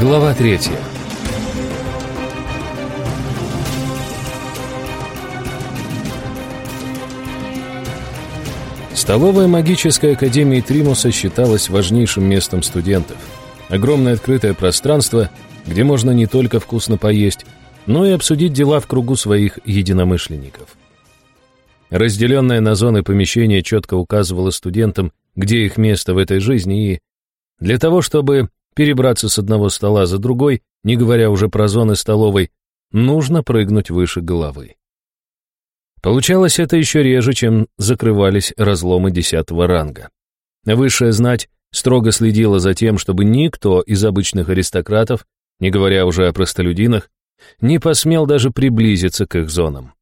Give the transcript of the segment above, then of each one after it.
Глава третья. Столовая магической академии Тримуса считалась важнейшим местом студентов. Огромное открытое пространство, где можно не только вкусно поесть, но и обсудить дела в кругу своих единомышленников. Разделенное на зоны помещение четко указывало студентам, где их место в этой жизни, и для того, чтобы перебраться с одного стола за другой, не говоря уже про зоны столовой, нужно прыгнуть выше головы. Получалось это еще реже, чем закрывались разломы десятого ранга. Высшая знать строго следила за тем, чтобы никто из обычных аристократов, не говоря уже о простолюдинах, не посмел даже приблизиться к их зонам.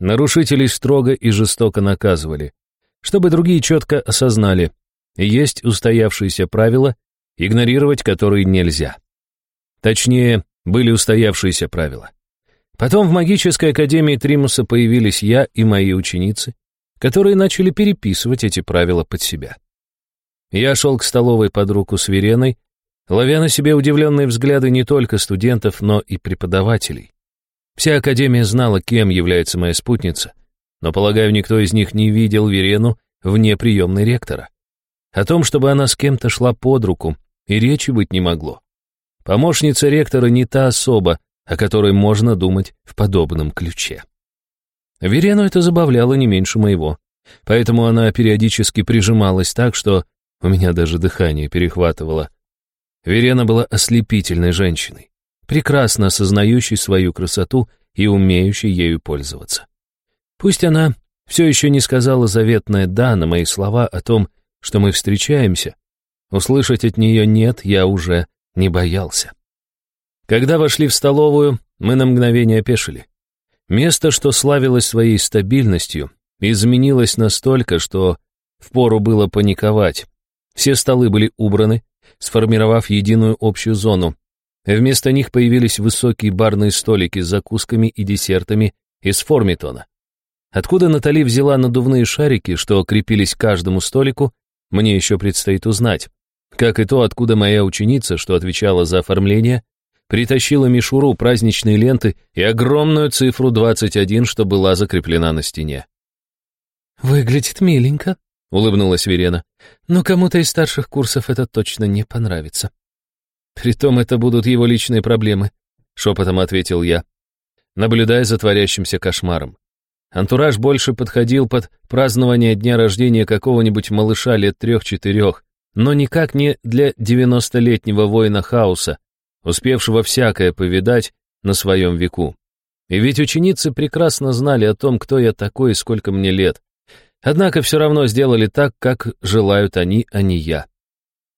Нарушителей строго и жестоко наказывали, чтобы другие четко осознали, есть устоявшиеся правила, игнорировать которые нельзя. Точнее, были устоявшиеся правила. Потом в магической академии Тримуса появились я и мои ученицы, которые начали переписывать эти правила под себя. Я шел к столовой под руку с Вереной, ловя на себе удивленные взгляды не только студентов, но и преподавателей. Вся академия знала, кем является моя спутница, но, полагаю, никто из них не видел Верену вне приемной ректора. О том, чтобы она с кем-то шла под руку, и речи быть не могло. Помощница ректора не та особа, о которой можно думать в подобном ключе. Верену это забавляло не меньше моего, поэтому она периодически прижималась так, что у меня даже дыхание перехватывало. Верена была ослепительной женщиной, прекрасно осознающей свою красоту и умеющей ею пользоваться. Пусть она все еще не сказала заветное «да» на мои слова о том, что мы встречаемся, Услышать от нее «нет» я уже не боялся. Когда вошли в столовую, мы на мгновение опешили. Место, что славилось своей стабильностью, изменилось настолько, что впору было паниковать. Все столы были убраны, сформировав единую общую зону. Вместо них появились высокие барные столики с закусками и десертами из формитона. Откуда Натали взяла надувные шарики, что крепились к каждому столику, мне еще предстоит узнать. Как и то, откуда моя ученица, что отвечала за оформление, притащила мишуру, праздничные ленты и огромную цифру 21, что была закреплена на стене. «Выглядит миленько», — улыбнулась Верена. «Но кому-то из старших курсов это точно не понравится». «Притом это будут его личные проблемы», — шепотом ответил я, наблюдая за творящимся кошмаром. Антураж больше подходил под празднование дня рождения какого-нибудь малыша лет трех-четырех, но никак не для девяностолетнего воина хаоса, успевшего всякое повидать на своем веку. И ведь ученицы прекрасно знали о том, кто я такой и сколько мне лет. Однако все равно сделали так, как желают они, а не я.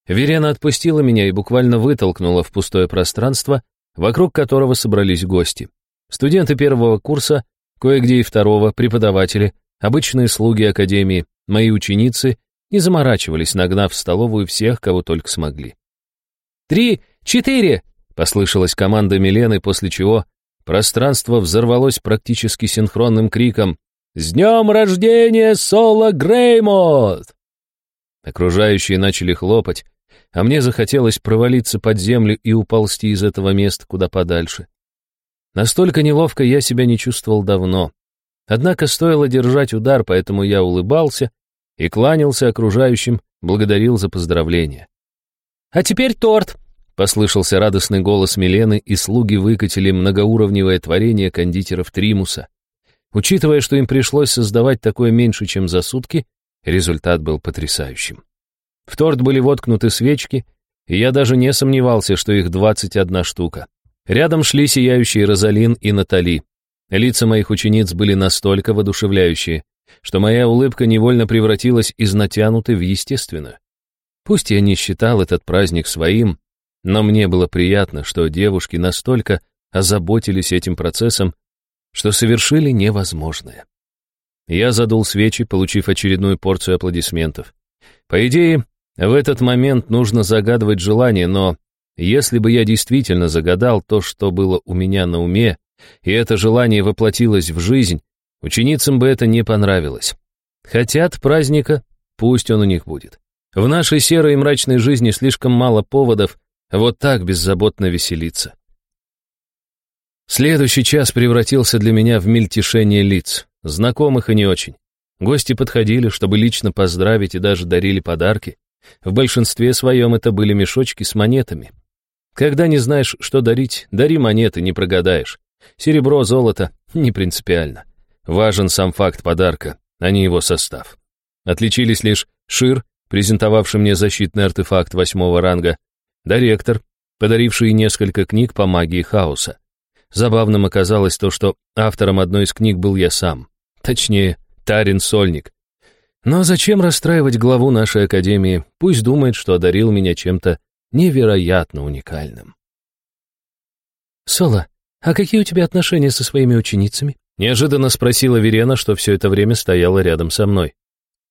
Верена отпустила меня и буквально вытолкнула в пустое пространство, вокруг которого собрались гости. Студенты первого курса, кое-где и второго, преподаватели, обычные слуги академии, мои ученицы не заморачивались, нагнав в столовую всех, кого только смогли. «Три! Четыре!» — послышалась команда Милены, после чего пространство взорвалось практически синхронным криком «С днем рождения, Соло Греймот!» Окружающие начали хлопать, а мне захотелось провалиться под землю и уползти из этого места куда подальше. Настолько неловко я себя не чувствовал давно. Однако стоило держать удар, поэтому я улыбался и кланялся окружающим, благодарил за поздравления. «А теперь торт!» — послышался радостный голос Милены, и слуги выкатили многоуровневое творение кондитеров Тримуса. Учитывая, что им пришлось создавать такое меньше, чем за сутки, результат был потрясающим. В торт были воткнуты свечки, и я даже не сомневался, что их 21 штука. Рядом шли сияющие Розалин и Натали. Лица моих учениц были настолько воодушевляющие, что моя улыбка невольно превратилась из натянутой в естественную. Пусть я не считал этот праздник своим, но мне было приятно, что девушки настолько озаботились этим процессом, что совершили невозможное. Я задул свечи, получив очередную порцию аплодисментов. По идее, в этот момент нужно загадывать желание, но если бы я действительно загадал то, что было у меня на уме, и это желание воплотилось в жизнь, Ученицам бы это не понравилось. Хотят праздника, пусть он у них будет. В нашей серой и мрачной жизни слишком мало поводов вот так беззаботно веселиться. Следующий час превратился для меня в мельтешение лиц, знакомых и не очень. Гости подходили, чтобы лично поздравить и даже дарили подарки. В большинстве своем это были мешочки с монетами. Когда не знаешь, что дарить, дари монеты, не прогадаешь. Серебро, золото — не принципиально. Важен сам факт подарка, а не его состав. Отличились лишь Шир, презентовавший мне защитный артефакт восьмого ранга, Директор, подаривший несколько книг по магии хаоса. Забавным оказалось то, что автором одной из книг был я сам. Точнее, Тарин Сольник. Но зачем расстраивать главу нашей академии? Пусть думает, что одарил меня чем-то невероятно уникальным. «Соло, а какие у тебя отношения со своими ученицами?» Неожиданно спросила Верена, что все это время стояла рядом со мной.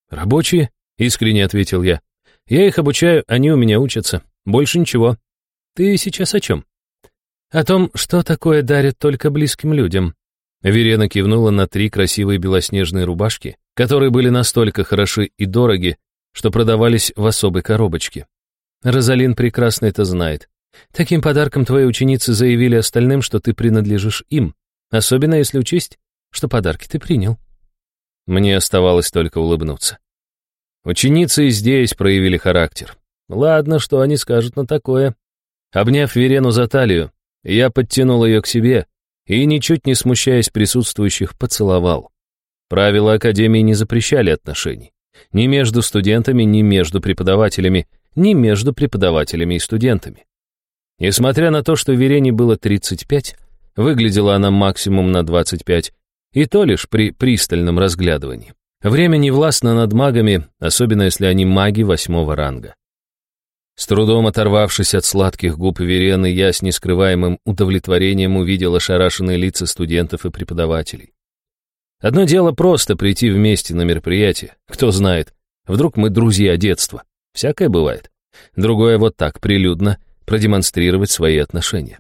«Рабочие?» — искренне ответил я. «Я их обучаю, они у меня учатся. Больше ничего. Ты сейчас о чем? О том, что такое дарят только близким людям. Верена кивнула на три красивые белоснежные рубашки, которые были настолько хороши и дороги, что продавались в особой коробочке. Розалин прекрасно это знает. Таким подарком твои ученицы заявили остальным, что ты принадлежишь им, особенно если учесть, что подарки ты принял. Мне оставалось только улыбнуться. Ученицы и здесь проявили характер. Ладно, что они скажут на такое. Обняв Верену за талию, я подтянул ее к себе и, ничуть не смущаясь присутствующих, поцеловал. Правила Академии не запрещали отношений. Ни между студентами, ни между преподавателями, ни между преподавателями и студентами. Несмотря на то, что Верене было 35, выглядела она максимум на 25, и то лишь при пристальном разглядывании. Время не властно над магами, особенно если они маги восьмого ранга. С трудом оторвавшись от сладких губ Верены, я с нескрываемым удовлетворением увидел ошарашенные лица студентов и преподавателей. Одно дело просто прийти вместе на мероприятие. Кто знает, вдруг мы друзья детства. Всякое бывает. Другое вот так, прилюдно, продемонстрировать свои отношения.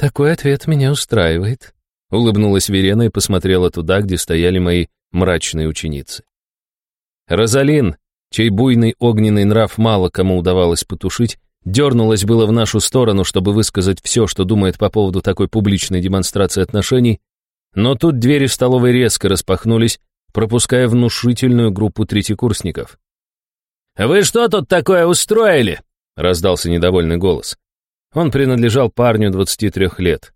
«Такой ответ меня устраивает», — улыбнулась Верена и посмотрела туда, где стояли мои мрачные ученицы. Розалин, чей буйный огненный нрав мало кому удавалось потушить, дернулась было в нашу сторону, чтобы высказать все, что думает по поводу такой публичной демонстрации отношений, но тут двери в столовой резко распахнулись, пропуская внушительную группу третьекурсников. «Вы что тут такое устроили?» — раздался недовольный голос. Он принадлежал парню 23 лет.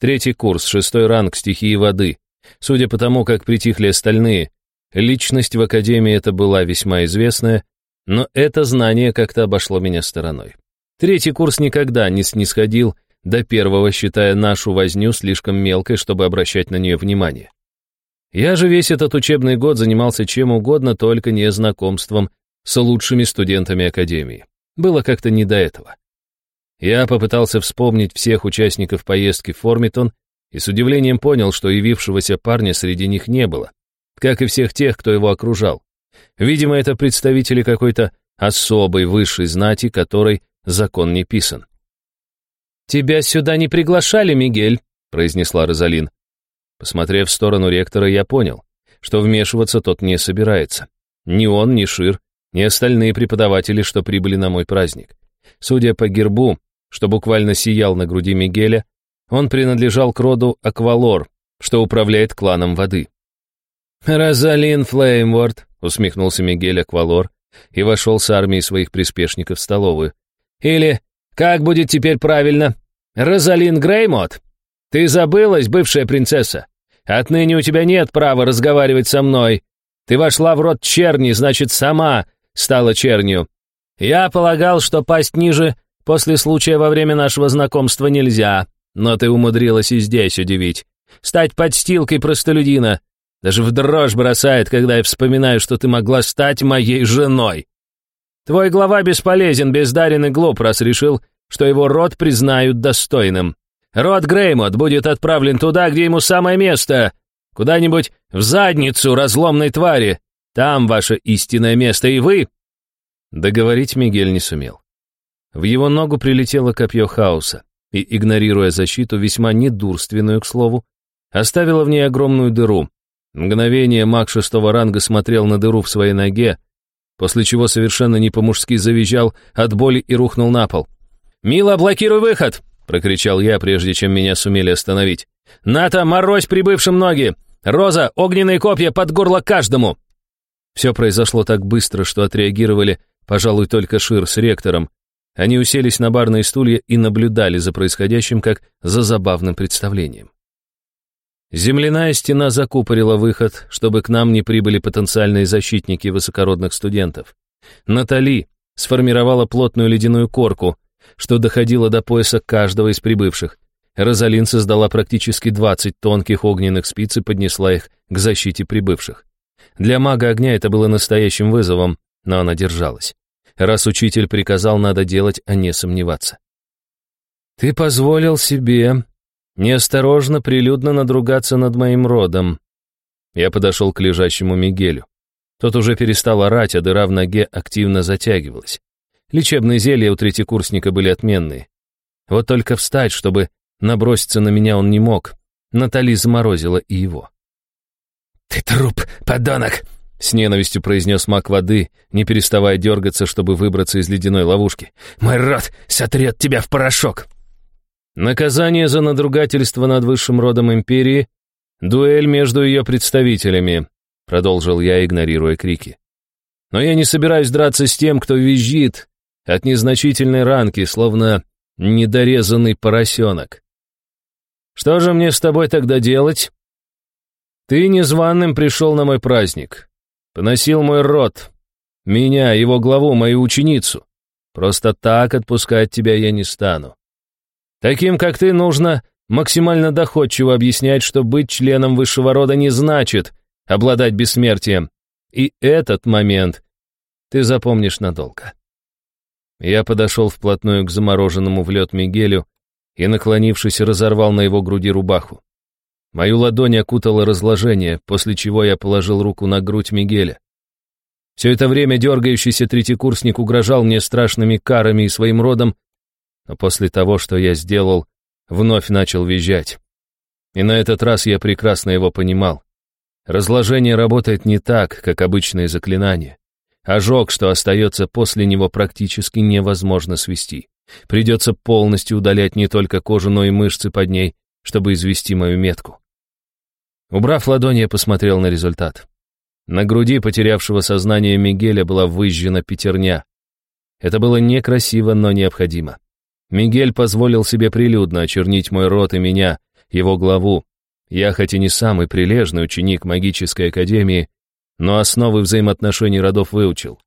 Третий курс, шестой ранг стихии воды. Судя по тому, как притихли остальные, Личность в академии это была весьма известная, но это знание как-то обошло меня стороной. Третий курс никогда не снисходил до первого, считая нашу возню слишком мелкой, чтобы обращать на нее внимание. Я же весь этот учебный год занимался чем угодно, только не знакомством с лучшими студентами академии. Было как-то не до этого. Я попытался вспомнить всех участников поездки в Формитон и с удивлением понял, что явившегося парня среди них не было как и всех тех, кто его окружал. Видимо, это представители какой-то особой высшей знати, которой закон не писан. «Тебя сюда не приглашали, Мигель», — произнесла Розалин. Посмотрев в сторону ректора, я понял, что вмешиваться тот не собирается. Ни он, ни Шир, ни остальные преподаватели, что прибыли на мой праздник. Судя по гербу, что буквально сиял на груди Мигеля, он принадлежал к роду Аквалор, что управляет кланом воды. «Розалин Флеймворд», — усмехнулся Мигель Аквалор и вошел с армией своих приспешников в столовую. «Или, как будет теперь правильно, Розалин Греймот? Ты забылась, бывшая принцесса? Отныне у тебя нет права разговаривать со мной. Ты вошла в род черни, значит, сама стала чернью. Я полагал, что пасть ниже после случая во время нашего знакомства нельзя, но ты умудрилась и здесь удивить. Стать подстилкой простолюдина, даже в дрожь бросает, когда я вспоминаю, что ты могла стать моей женой. Твой глава бесполезен, бездарен и глуп, раз решил, что его род признают достойным. Род Греймот будет отправлен туда, где ему самое место, куда-нибудь в задницу разломной твари. Там ваше истинное место, и вы...» Договорить Мигель не сумел. В его ногу прилетело копье хаоса, и, игнорируя защиту, весьма недурственную, к слову, оставило в ней огромную дыру, Мгновение маг шестого ранга смотрел на дыру в своей ноге, после чего совершенно не по-мужски завизжал от боли и рухнул на пол. «Мила, блокируй выход!» — прокричал я, прежде чем меня сумели остановить. «Ната, морозь прибывшим ноги! Роза, огненные копья под горло каждому!» Все произошло так быстро, что отреагировали, пожалуй, только Шир с ректором. Они уселись на барные стулья и наблюдали за происходящим, как за забавным представлением. Земляная стена закупорила выход, чтобы к нам не прибыли потенциальные защитники высокородных студентов. Натали сформировала плотную ледяную корку, что доходило до пояса каждого из прибывших. Розалин создала практически 20 тонких огненных спиц и поднесла их к защите прибывших. Для мага огня это было настоящим вызовом, но она держалась. Раз учитель приказал, надо делать, а не сомневаться. «Ты позволил себе неосторожно, прилюдно надругаться над моим родом». Я подошел к лежащему Мигелю. Тот уже перестал орать, а дыра в ноге активно затягивалась. Лечебные зелья у третьекурсника были отменные. Вот только встать, чтобы наброситься на меня он не мог. Натали заморозила и его. «Ты труп, подонок!» С ненавистью произнес маг воды, не переставая дергаться, чтобы выбраться из ледяной ловушки. «Мой рот сотрет тебя в порошок!» Наказание за надругательство над высшим родом империи — дуэль между ее представителями, продолжил я, игнорируя крики. Но я не собираюсь драться с тем, кто визжит от незначительной ранки, словно недорезанный поросенок. Что же мне с тобой тогда делать? Ты незваным пришел на мой праздник, поносил мой род, меня, его главу, мою ученицу. Просто так отпускать тебя я не стану. Таким, как ты, нужно максимально доходчиво объяснять, что быть членом высшего рода не значит обладать бессмертием. И этот момент ты запомнишь надолго. Я подошел вплотную к замороженному в лед Мигелю и, наклонившись, разорвал на его груди рубаху. Мою ладонь окутало разложение, после чего я положил руку на грудь Мигеля. Все это время дергающийся третьекурсник угрожал мне страшными карами и своим родом, но после того, что я сделал, вновь начал визжать. И на этот раз я прекрасно его понимал. Разложение работает не так, как обычные заклинания. Ожог, что остается после него, практически невозможно свести. Придется полностью удалять не только кожу, но и мышцы под ней, чтобы извести мою метку. Убрав ладонь, я посмотрел на результат. На груди потерявшего сознание Мигеля была выжжена пятерня. Это было некрасиво, но необходимо. Мигель позволил себе прилюдно очернить мой рот и меня, его главу. Я хоть и не самый прилежный ученик магической академии, но основы взаимоотношений родов выучил.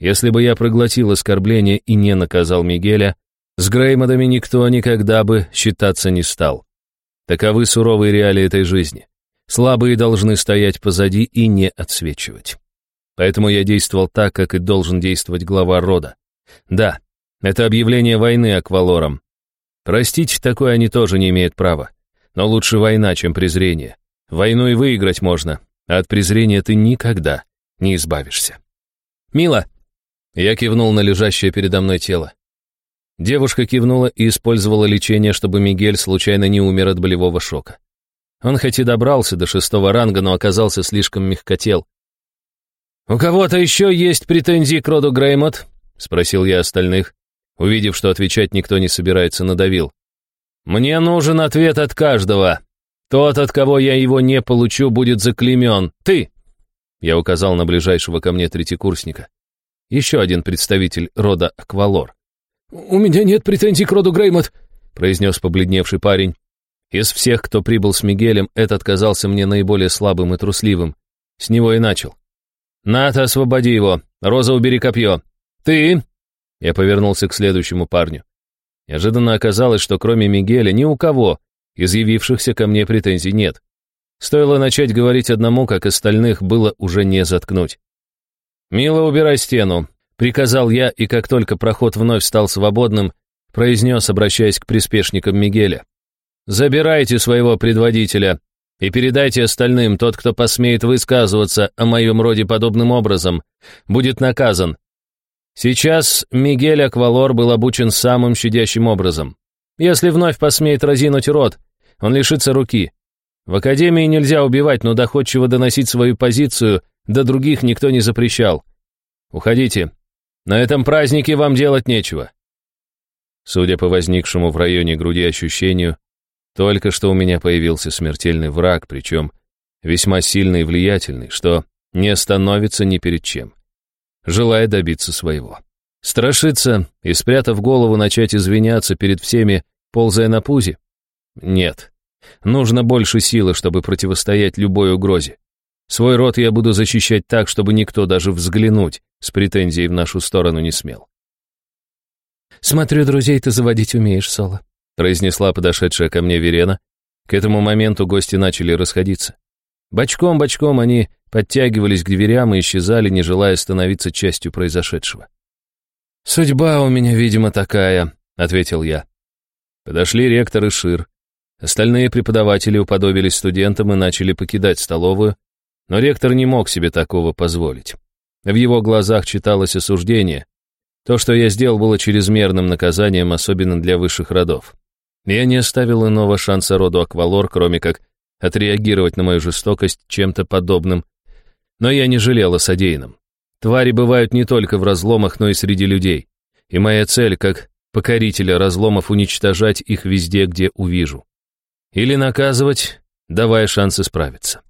Если бы я проглотил оскорбление и не наказал Мигеля, с Греймодами никто никогда бы считаться не стал. Таковы суровые реалии этой жизни. Слабые должны стоять позади и не отсвечивать. Поэтому я действовал так, как и должен действовать глава рода. Да, это объявление войны аквалорам. Простить такое они тоже не имеют права. Но лучше война, чем презрение. Войну и выиграть можно, а от презрения ты никогда не избавишься. «Мила!» Я кивнул на лежащее передо мной тело. Девушка кивнула и использовала лечение, чтобы Мигель случайно не умер от болевого шока. Он хоть и добрался до шестого ранга, но оказался слишком мягкотел. «У кого-то еще есть претензии к роду Греймот?» — спросил я остальных. Увидев, что отвечать никто не собирается, надавил. «Мне нужен ответ от каждого. Тот, от кого я его не получу, будет заклемен. Ты!» Я указал на ближайшего ко мне третьекурсника. Еще один представитель рода Аквалор. «У меня нет претензий к роду Греймот», — произнес побледневший парень. Из всех, кто прибыл с Мигелем, этот казался мне наиболее слабым и трусливым. С него и начал. «Ната, освободи его. Роза, убери копье. Ты!» Я повернулся к следующему парню. Неожиданно оказалось, что кроме Мигеля ни у кого из явившихся ко мне претензий нет. Стоило начать говорить одному, как остальных было уже не заткнуть. «Мила, убирай стену. Приказал я, и как только проход вновь стал свободным, произнес, обращаясь к приспешникам Мигеля. «Забирайте своего предводителя и передайте остальным, тот, кто посмеет высказываться о моем роде подобным образом, будет наказан. Сейчас Мигель Аквалор был обучен самым щадящим образом. Если вновь посмеет разинуть рот, он лишится руки. В Академии нельзя убивать, но доходчиво доносить свою позицию до других никто не запрещал. Уходите, на этом празднике вам делать нечего». Судя по возникшему в районе груди ощущению, только что у меня появился смертельный враг, причем весьма сильный и влиятельный, что не остановится ни перед чем, желая добиться своего. Страшиться и, спрятав голову, начать извиняться перед всеми, ползая на пузе? Нет. Нужно больше силы, чтобы противостоять любой угрозе. Свой род я буду защищать так, чтобы никто даже взглянуть с претензией в нашу сторону не смел. «Смотрю, друзей ты заводить умеешь, Соло», произнесла подошедшая ко мне Верена. К этому моменту гости начали расходиться. Бочком-бочком они подтягивались к дверям и исчезали, не желая становиться частью произошедшего. «Судьба у меня, видимо, такая», — ответил я. Подошли ректор и Шир. Остальные преподаватели уподобились студентам и начали покидать столовую, но ректор не мог себе такого позволить. В его глазах читалось осуждение. То, что я сделал, было чрезмерным наказанием, особенно для высших родов. Я не оставил иного шанса роду Аквалор, кроме как отреагировать на мою жестокость чем-то подобным, но я не жалел о содеянном. Твари бывают не только в разломах, но и среди людей. И моя цель, как покорителя разломов, уничтожать их везде, где увижу. Или наказывать, давая шанс исправиться.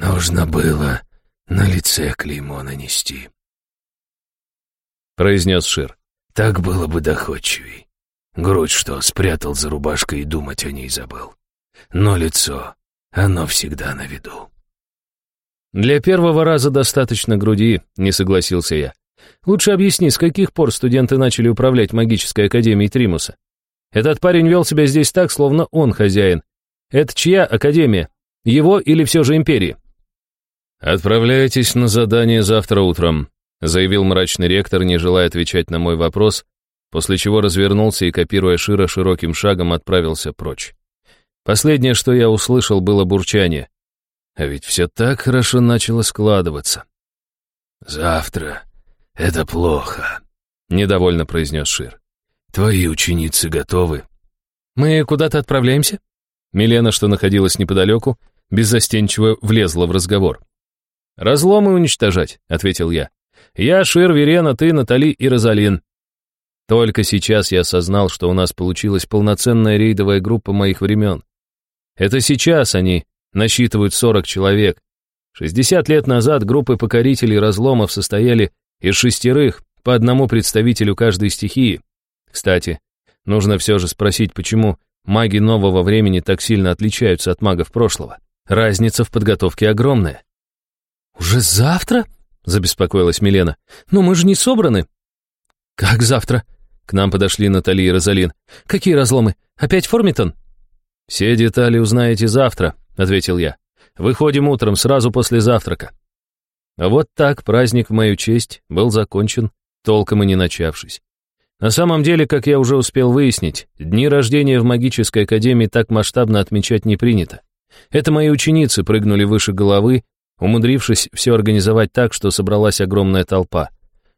«Нужно было на лице клеймо нанести», — произнес Шир. «Так было бы доходчивей. Грудь что, спрятал за рубашкой и думать о ней забыл. Но лицо, оно всегда на виду». «Для первого раза достаточно груди», — не согласился я. «Лучше объясни, с каких пор студенты начали управлять магической академией Тримуса? Этот парень вел себя здесь так, словно он хозяин. Это чья академия? Его или все же империи?» «Отправляйтесь на задание завтра утром», — заявил мрачный ректор, не желая отвечать на мой вопрос, после чего развернулся и, копируя Шира, широким шагом отправился прочь. Последнее, что я услышал, было бурчание. А ведь все так хорошо начало складываться. «Завтра. Это плохо», — недовольно произнес Шир. «Твои ученицы готовы?» «Мы куда-то отправляемся?» Милена, что находилась неподалеку, беззастенчиво влезла в разговор. «Разломы уничтожать», — ответил я. «Я, Шир, Верена, ты, Натали и Розалин». Только сейчас я осознал, что у нас получилась полноценная рейдовая группа моих времен. Это сейчас они насчитывают 40 человек. 60 лет назад группы покорителей разломов состояли из шестерых, по одному представителю каждой стихии. Кстати, нужно все же спросить, почему маги нового времени так сильно отличаются от магов прошлого. Разница в подготовке огромная. «Уже завтра?» — забеспокоилась Милена. «Но мы же не собраны». «Как завтра?» К нам подошли Натали и Розалин. «Какие разломы? Опять Формитон?» «Все детали узнаете завтра», ответил я. «Выходим утром, сразу после завтрака». Вот так праздник в мою честь был закончен, толком и не начавшись. На самом деле, как я уже успел выяснить, дни рождения в магической академии так масштабно отмечать не принято. Это мои ученицы прыгнули выше головы, умудрившись все организовать так, что собралась огромная толпа.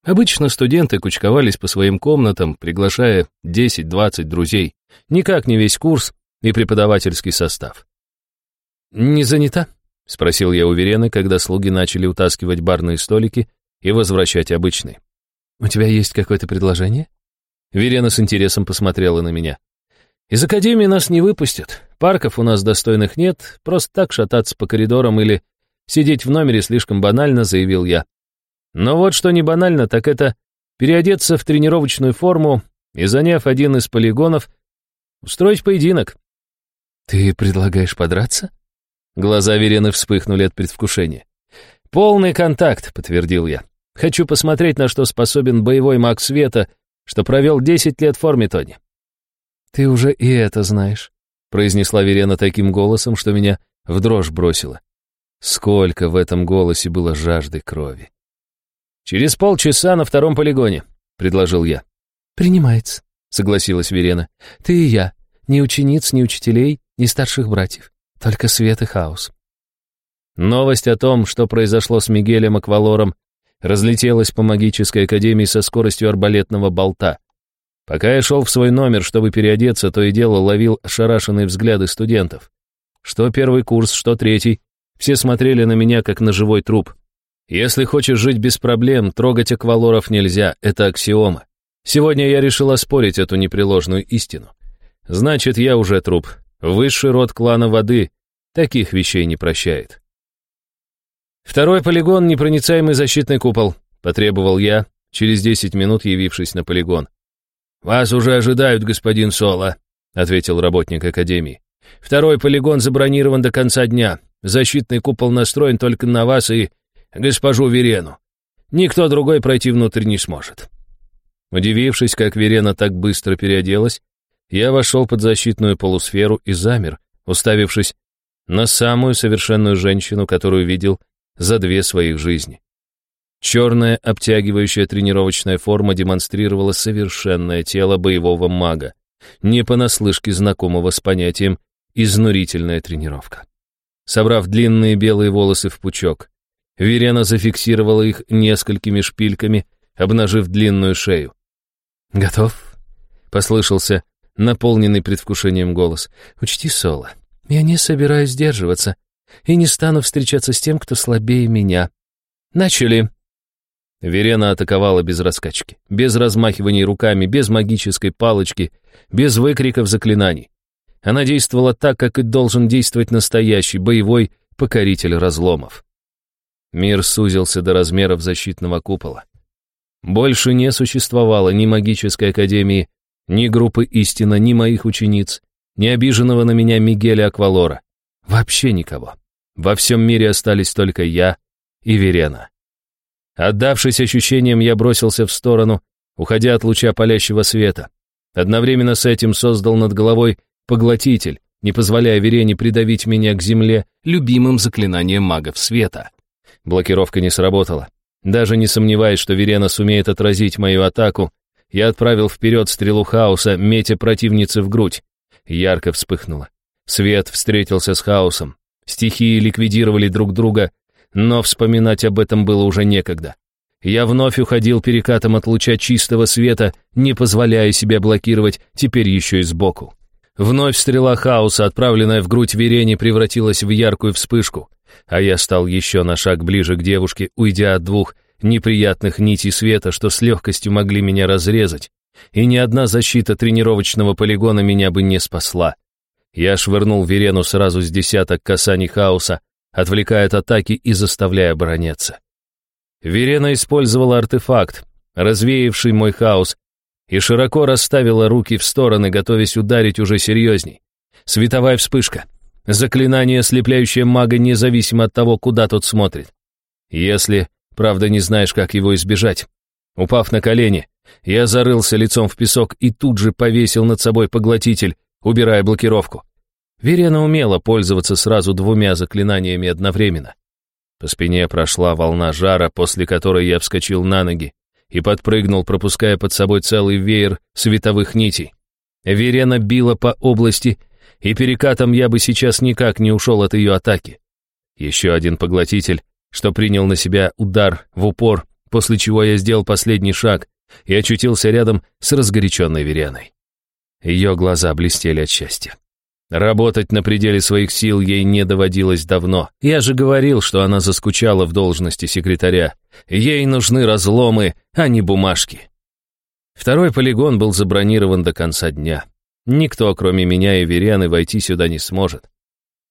Обычно студенты кучковались по своим комнатам, приглашая 10-20 друзей, никак не весь курс и преподавательский состав. «Не занята?» — спросил я уверенно, когда слуги начали утаскивать барные столики и возвращать обычные. «У тебя есть какое-то предложение?» Верена с интересом посмотрела на меня. «Из академии нас не выпустят. Парков у нас достойных нет. Просто так шататься по коридорам или сидеть в номере слишком банально», — заявил я. «Но вот что не банально, так это переодеться в тренировочную форму и, заняв один из полигонов, устроить поединок». «Ты предлагаешь подраться?» Глаза Верены вспыхнули от предвкушения. «Полный контакт», — подтвердил я. «Хочу посмотреть, на что способен боевой маг света, что провел десять лет в Формитоне». «Ты уже и это знаешь», — произнесла Верена таким голосом, что меня в дрожь бросило. Сколько в этом голосе было жажды крови. «Через полчаса на втором полигоне», — предложил я. «Принимается», — согласилась Верена. «Ты и я. Ни учениц, ни учителей, ни старших братьев. Только свет и хаос. Новость о том, что произошло с Мигелем Аквалором, разлетелась по магической академии со скоростью арбалетного болта. Пока я шел в свой номер, чтобы переодеться, то и дело ловил ошарашенные взгляды студентов. Что первый курс, что третий, все смотрели на меня, как на живой труп. Если хочешь жить без проблем, трогать аквалоров нельзя, это аксиома. Сегодня я решил оспорить эту непреложную истину. Значит, я уже труп. Высший род клана воды таких вещей не прощает. Второй полигон — непроницаемый защитный купол, потребовал я, через десять минут явившись на полигон. «Вас уже ожидают, господин Соло», — ответил работник Академии. «Второй полигон забронирован до конца дня. Защитный купол настроен только на вас и госпожу Верену. Никто другой пройти внутрь не сможет». Удивившись, как Верена так быстро переоделась, я вошел под защитную полусферу и замер, уставившись на самую совершенную женщину, которую видел за две своих жизни. Черная обтягивающая тренировочная форма демонстрировала совершенное тело боевого мага, не понаслышке знакомого с понятием «изнурительная тренировка». Собрав длинные белые волосы в пучок, Верена зафиксировала их несколькими шпильками, обнажив длинную шею. «Готов?» — послышался наполненный предвкушением голос. «Учти, Соло, я не собираюсь сдерживаться и не стану встречаться с тем, кто слабее меня. Начали!» Верена атаковала без раскачки, без размахиваний руками, без магической палочки, без выкриков заклинаний. Она действовала так, как и должен действовать настоящий боевой покоритель разломов. Мир сузился до размеров защитного купола. Больше не существовало ни магической академии, ни группы истина, ни моих учениц, ни обиженного на меня Мигеля Аквалора. Вообще никого. Во всем мире остались только я и Верена. Отдавшись ощущениям, я бросился в сторону, уходя от луча палящего света. Одновременно с этим создал над головой поглотитель, не позволяя Верене придавить меня к земле любимым заклинанием магов света. Блокировка не сработала. Даже не сомневаясь, что Верена сумеет отразить мою атаку, я отправил вперед стрелу хаоса, метя противницы в грудь. Ярко вспыхнуло. Свет встретился с хаосом. Стихии ликвидировали друг друга, но вспоминать об этом было уже некогда. Я вновь уходил перекатом от луча чистого света, не позволяя себе блокировать, теперь еще и сбоку. Вновь стрела хаоса, отправленная в грудь Верени, превратилась в яркую вспышку, а я стал еще на шаг ближе к девушке, уйдя от двух неприятных нитей света, что с легкостью могли меня разрезать, и ни одна защита тренировочного полигона меня бы не спасла. Я швырнул Верену сразу с десяток касаний хаоса, отвлекая от атаки и заставляя обороняться. Верена использовала артефакт, развеявший мой хаос, и широко расставила руки в стороны, готовясь ударить уже серьезней. Световая вспышка. Заклинание, ослепляющее мага, независимо от того, куда тот смотрит. Если, правда, не знаешь, как его избежать. Упав на колени, я зарылся лицом в песок и тут же повесил над собой поглотитель, убирая блокировку. Верена умела пользоваться сразу двумя заклинаниями одновременно. По спине прошла волна жара, после которой я вскочил на ноги и подпрыгнул, пропуская под собой целый веер световых нитей. Верена била по области, и перекатом я бы сейчас никак не ушел от ее атаки. Еще один поглотитель, что принял на себя удар в упор, после чего я сделал последний шаг и очутился рядом с разгоряченной Вереной. Ее глаза блестели от счастья. Работать на пределе своих сил ей не доводилось давно. Я же говорил, что она заскучала в должности секретаря. Ей нужны разломы, а не бумажки. Второй полигон был забронирован до конца дня. Никто, кроме меня и Веряны, войти сюда не сможет.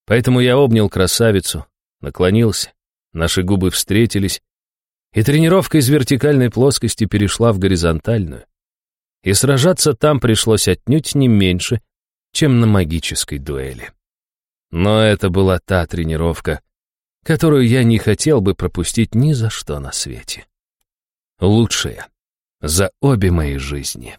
Поэтому я обнял красавицу, наклонился, наши губы встретились, и тренировка из вертикальной плоскости перешла в горизонтальную. И сражаться там пришлось отнюдь не меньше, чем на магической дуэли. Но это была та тренировка, которую я не хотел бы пропустить ни за что на свете. Лучшая за обе мои жизни.